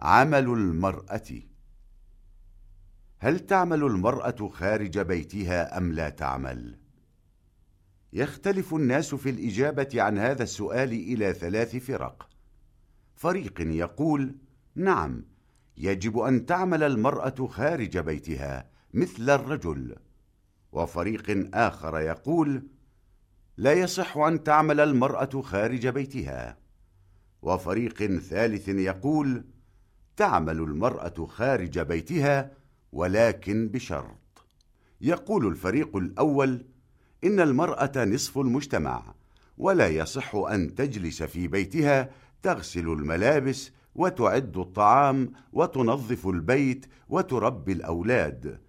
عمل المرأة. هل تعمل المرأة خارج بيتها أم لا تعمل؟ يختلف الناس في الإجابة عن هذا السؤال إلى ثلاث فرق. فريق يقول نعم يجب أن تعمل المرأة خارج بيتها مثل الرجل. وفريق آخر يقول لا يصح أن تعمل المرأة خارج بيتها. وفريق ثالث يقول تعمل المرأة خارج بيتها ولكن بشرط. يقول الفريق الأول إن المرأة نصف المجتمع ولا يصح أن تجلس في بيتها تغسل الملابس وتعد الطعام وتنظف البيت وتربي الأولاد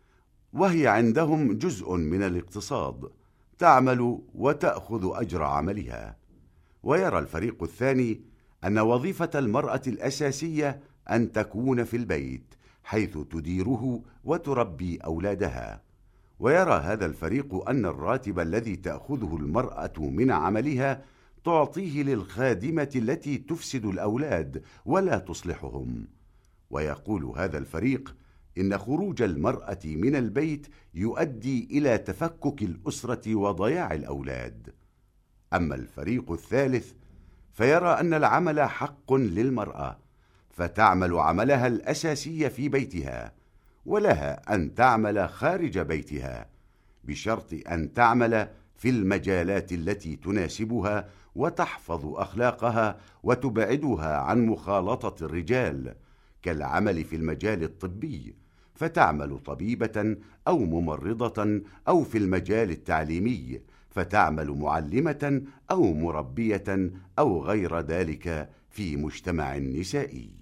وهي عندهم جزء من الاقتصاد تعمل وتأخذ أجر عملها. ويرى الفريق الثاني أن وظيفة المرأة الأساسية أن تكون في البيت حيث تديره وتربي أولادها. ويرى هذا الفريق أن الراتب الذي تأخذه المرأة من عملها تعطيه للخادمة التي تفسد الأولاد ولا تصلحهم. ويقول هذا الفريق إن خروج المرأة من البيت يؤدي إلى تفكك الأسرة وضياع الأولاد. أما الفريق الثالث فيرى أن العمل حق للمرأة فتعمل عملها الأساسي في بيتها ولها أن تعمل خارج بيتها بشرط أن تعمل في المجالات التي تناسبها وتحفظ أخلاقها وتبعدها عن مخالطة الرجال كالعمل في المجال الطبي فتعمل طبيبة أو ممرضة أو في المجال التعليمي فتعمل معلمة أو مربية أو غير ذلك في مجتمع نسائي